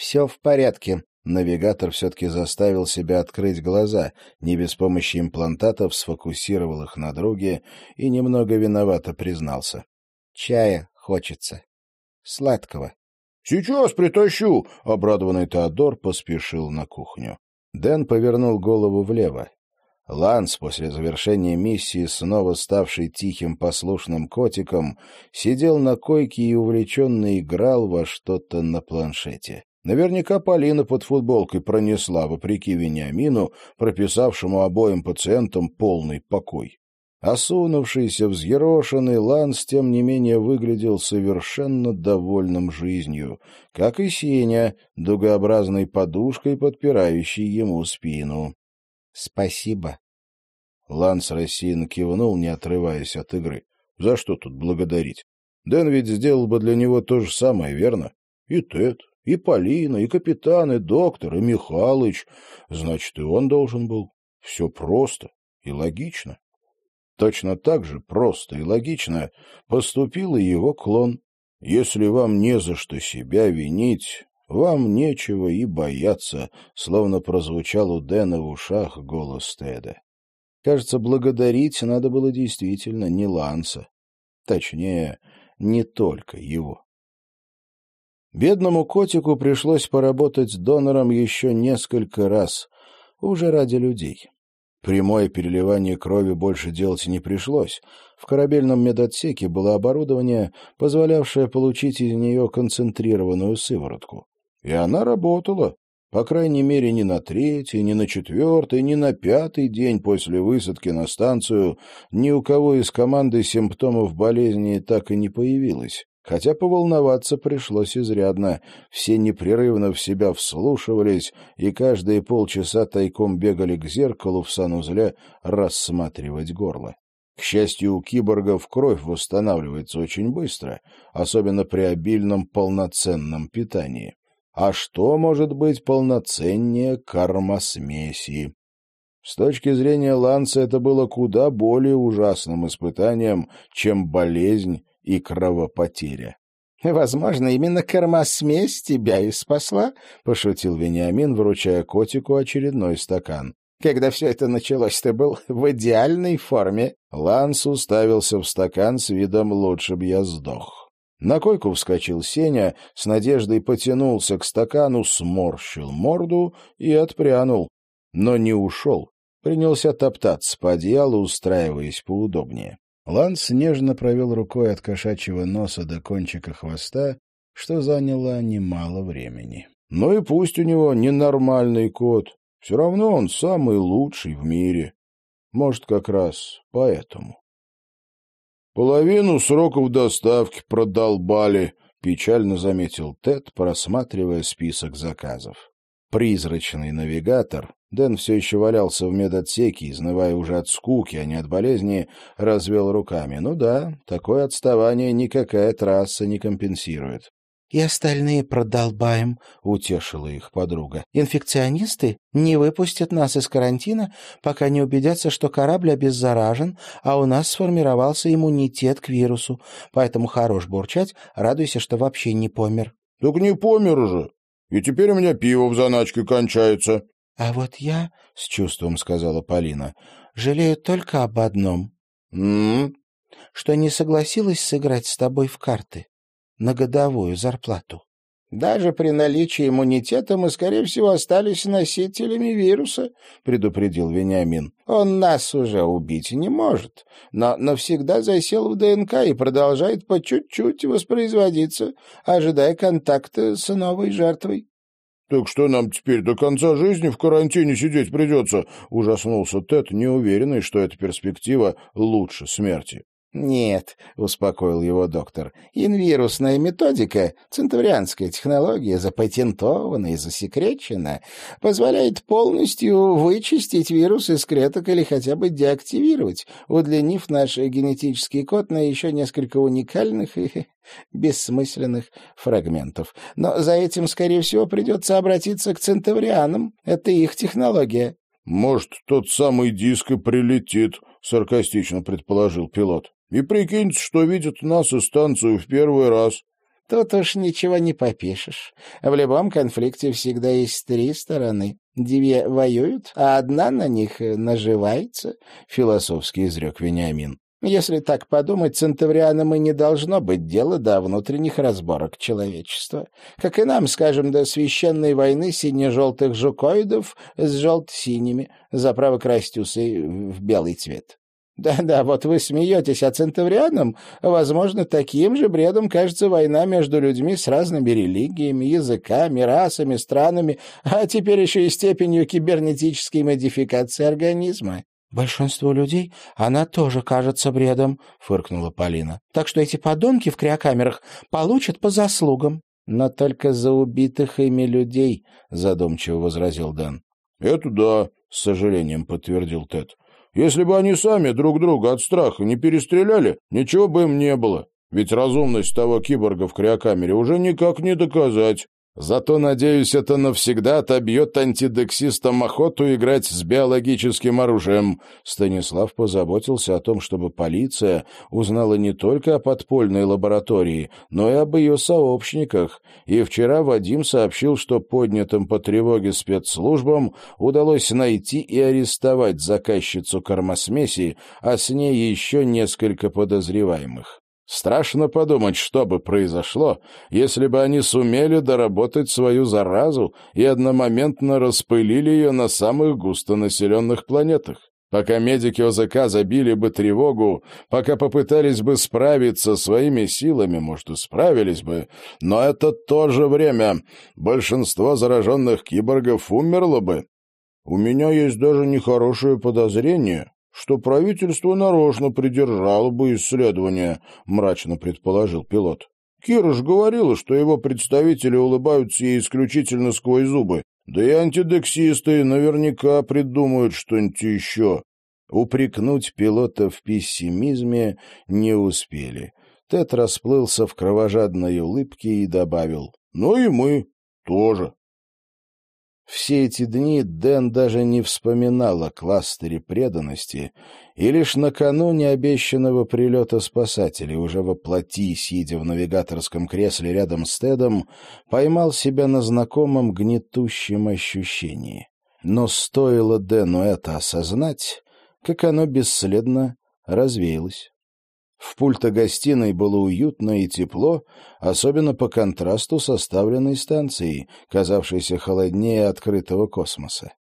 «Все в порядке». Навигатор все-таки заставил себя открыть глаза, не без помощи имплантатов сфокусировал их на друге и немного виновато признался. «Чая хочется. Сладкого». «Сейчас притащу!» — обрадованный Теодор поспешил на кухню. Дэн повернул голову влево. Ланс, после завершения миссии, снова ставший тихим послушным котиком, сидел на койке и увлеченно играл во что-то на планшете. Наверняка Полина под футболкой пронесла, вопреки Вениамину, прописавшему обоим пациентам полный покой. Осунувшийся, взъерошенный Ланс, тем не менее, выглядел совершенно довольным жизнью, как и Сеня, дугообразной подушкой, подпирающей ему спину. «Спасибо». Ланс рассеянно кивнул, не отрываясь от игры. «За что тут благодарить? Дэн ведь сделал бы для него то же самое, верно? И Тед, и Полина, и капитан, и доктор, и Михалыч. Значит, и он должен был. Все просто и логично. Точно так же просто и логично поступил и его клон. Если вам не за что себя винить, «Вам нечего и бояться», — словно прозвучал у Дэна в ушах голос Теда. Кажется, благодарить надо было действительно не Ланса. Точнее, не только его. Бедному котику пришлось поработать с донором еще несколько раз, уже ради людей. Прямое переливание крови больше делать не пришлось. В корабельном медотсеке было оборудование, позволявшее получить из нее концентрированную сыворотку. И она работала, по крайней мере, ни на третий, ни на четвертый, ни на пятый день после высадки на станцию ни у кого из команды симптомов болезни так и не появилось. Хотя поволноваться пришлось изрядно. Все непрерывно в себя вслушивались и каждые полчаса тайком бегали к зеркалу в санузле рассматривать горло. К счастью, у киборгов кровь восстанавливается очень быстро, особенно при обильном полноценном питании. А что может быть полноценнее кормосмеси? С точки зрения Ланса это было куда более ужасным испытанием, чем болезнь и кровопотеря. «Возможно, именно кормосмесь тебя и спасла», — пошутил Вениамин, вручая котику очередной стакан. «Когда все это началось, ты был в идеальной форме». Ланс уставился в стакан с видом «лучше б я сдох». На койку вскочил Сеня, с надеждой потянулся к стакану, сморщил морду и отпрянул. Но не ушел. Принялся топтаться по одеялу, устраиваясь поудобнее. Ланс нежно провел рукой от кошачьего носа до кончика хвоста, что заняло немало времени. Ну и пусть у него ненормальный кот, все равно он самый лучший в мире. Может, как раз поэтому. «Половину сроков доставки продолбали», — печально заметил Тед, просматривая список заказов. Призрачный навигатор, Дэн все еще валялся в медотсеке, изнывая уже от скуки, а не от болезни, развел руками. Ну да, такое отставание никакая трасса не компенсирует. «И остальные продолбаем», — утешила их подруга. «Инфекционисты не выпустят нас из карантина, пока не убедятся, что корабль обеззаражен, а у нас сформировался иммунитет к вирусу. Поэтому хорош бурчать, радуйся, что вообще не помер». «Так не помер же. И теперь у меня пиво в заначке кончается». «А вот я, — с чувством сказала Полина, — жалею только об одном. Что не согласилась сыграть с тобой в карты на годовую зарплату. «Даже при наличии иммунитета мы, скорее всего, остались носителями вируса», — предупредил Вениамин. «Он нас уже убить не может, но навсегда засел в ДНК и продолжает по чуть-чуть воспроизводиться, ожидая контакта с новой жертвой». «Так что нам теперь до конца жизни в карантине сидеть придется?» — ужаснулся Тед, неуверенный, что эта перспектива лучше смерти. «Нет», — успокоил его доктор, — «инвирусная методика, центаврианская технология, запатентована и засекречена, позволяет полностью вычистить вирус из клеток или хотя бы деактивировать, удлинив наш генетический код на еще несколько уникальных и бессмысленных фрагментов. Но за этим, скорее всего, придется обратиться к центаврианам. Это их технология». «Может, тот самый диск и прилетит», — саркастично предположил пилот. И прикиньте, что видят нас и станцию в первый раз. Тут уж ничего не попишешь. В любом конфликте всегда есть три стороны. Две воюют, а одна на них наживается, — философски изрек Вениамин. Если так подумать, центаврианам и не должно быть дела до внутренних разборок человечества. Как и нам, скажем, до священной войны сине-желтых жукоидов с желто-синими, за право красить усы в белый цвет. Да-да, вот вы смеетесь, а центаврианам, возможно, таким же бредом кажется война между людьми с разными религиями, языками, расами, странами, а теперь еще и степенью кибернетической модификации организма. «Большинству людей она тоже кажется бредом», — фыркнула Полина. «Так что эти подонки в криокамерах получат по заслугам». «Но только за убитых ими людей», — задумчиво возразил Дэн. «Это да», — с сожалением подтвердил Тед. «Если бы они сами друг друга от страха не перестреляли, ничего бы им не было. Ведь разумность того киборга в криокамере уже никак не доказать. Зато, надеюсь, это навсегда отобьет антидексистам охоту играть с биологическим оружием. Станислав позаботился о том, чтобы полиция узнала не только о подпольной лаборатории, но и об ее сообщниках. И вчера Вадим сообщил, что поднятым по тревоге спецслужбам удалось найти и арестовать заказчицу кормосмеси, а с ней еще несколько подозреваемых. Страшно подумать, что бы произошло, если бы они сумели доработать свою заразу и одномоментно распылили ее на самых густонаселенных планетах. Пока медики ОЗК забили бы тревогу, пока попытались бы справиться своими силами, может, и справились бы, но это тоже время. Большинство зараженных киборгов умерло бы. У меня есть даже нехорошее подозрение, что правительство нарочно придержало бы исследование, — мрачно предположил пилот. Кира же говорила, что его представители улыбаются ей исключительно сквозь зубы, да и антидексисты наверняка придумают что-нибудь еще. Упрекнуть пилота в пессимизме не успели. Тед расплылся в кровожадной улыбке и добавил, «Ну и мы тоже». Все эти дни Дэн даже не вспоминал о кластере преданности, и лишь накануне обещанного прилета спасателей, уже воплоти, сидя в навигаторском кресле рядом с Тедом, поймал себя на знакомом гнетущем ощущении. Но стоило Дэну это осознать, как оно бесследно развеялось. В пульто-гостиной было уютно и тепло, особенно по контрасту с оставленной станцией, казавшейся холоднее открытого космоса.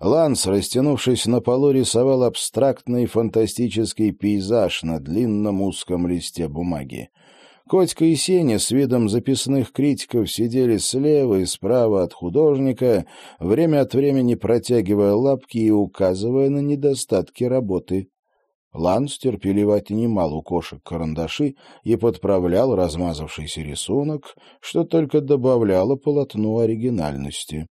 Ланс, растянувшись на полу, рисовал абстрактный фантастический пейзаж на длинном узком листе бумаги. Котька и Сеня с видом записных критиков сидели слева и справа от художника, время от времени протягивая лапки и указывая на недостатки работы Ланс терпеливо отнимал у кошек карандаши и подправлял размазавшийся рисунок, что только добавляло полотну оригинальности.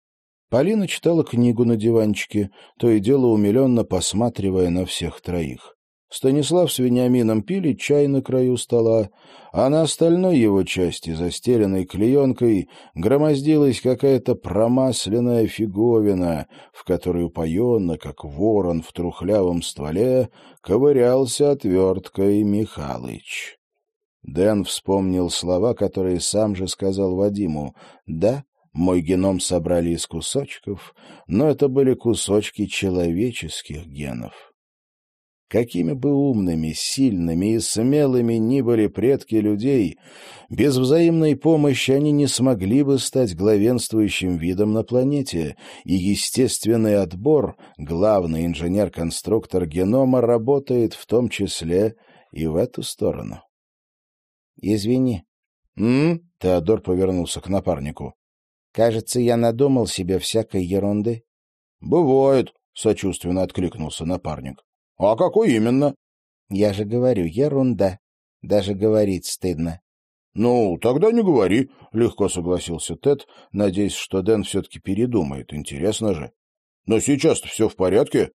Полина читала книгу на диванчике, то и дело умиленно посматривая на всех троих. Станислав с Вениамином пили чай на краю стола, а на остальной его части, застеленной клеенкой, громоздилась какая-то промасленная фиговина, в которой упоенно, как ворон в трухлявом стволе, ковырялся отверткой Михалыч. Дэн вспомнил слова, которые сам же сказал Вадиму. «Да, мой геном собрали из кусочков, но это были кусочки человеческих генов». Какими бы умными, сильными и смелыми ни были предки людей, без взаимной помощи они не смогли бы стать главенствующим видом на планете, и естественный отбор, главный инженер-конструктор генома, работает в том числе и в эту сторону. «Извини». «М?» — Теодор повернулся к напарнику. «Кажется, я надумал себе всякой ерунды». «Бывает», — сочувственно откликнулся напарник. «А какой именно?» «Я же говорю, ерунда. Даже говорить стыдно». «Ну, тогда не говори», — легко согласился Тед, надеясь, что Дэн все-таки передумает. Интересно же. «Но сейчас-то все в порядке?»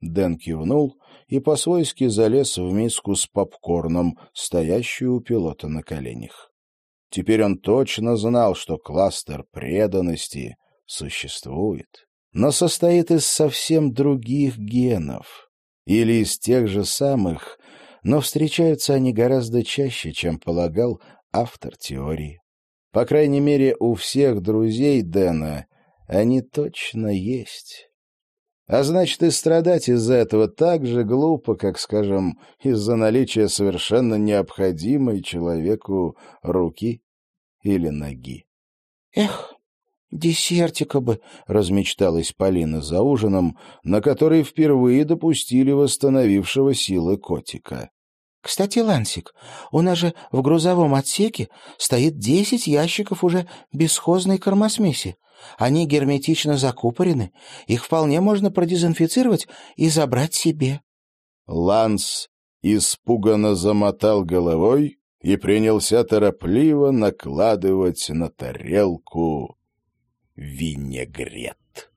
Дэн кивнул и по-свойски залез в миску с попкорном, стоящую у пилота на коленях. Теперь он точно знал, что кластер преданности существует, но состоит из совсем других генов — или из тех же самых, но встречаются они гораздо чаще, чем полагал автор теории. По крайней мере, у всех друзей Дэна они точно есть. А значит, и страдать из-за этого так же глупо, как, скажем, из-за наличия совершенно необходимой человеку руки или ноги. «Эх, десертика бы!» — размечталась Полина за ужином, на который впервые допустили восстановившего силы котика. Кстати, Лансик, у нас же в грузовом отсеке стоит десять ящиков уже бесхозной кормосмеси. Они герметично закупорены, их вполне можно продезинфицировать и забрать себе. Ланс испуганно замотал головой и принялся торопливо накладывать на тарелку винегрет.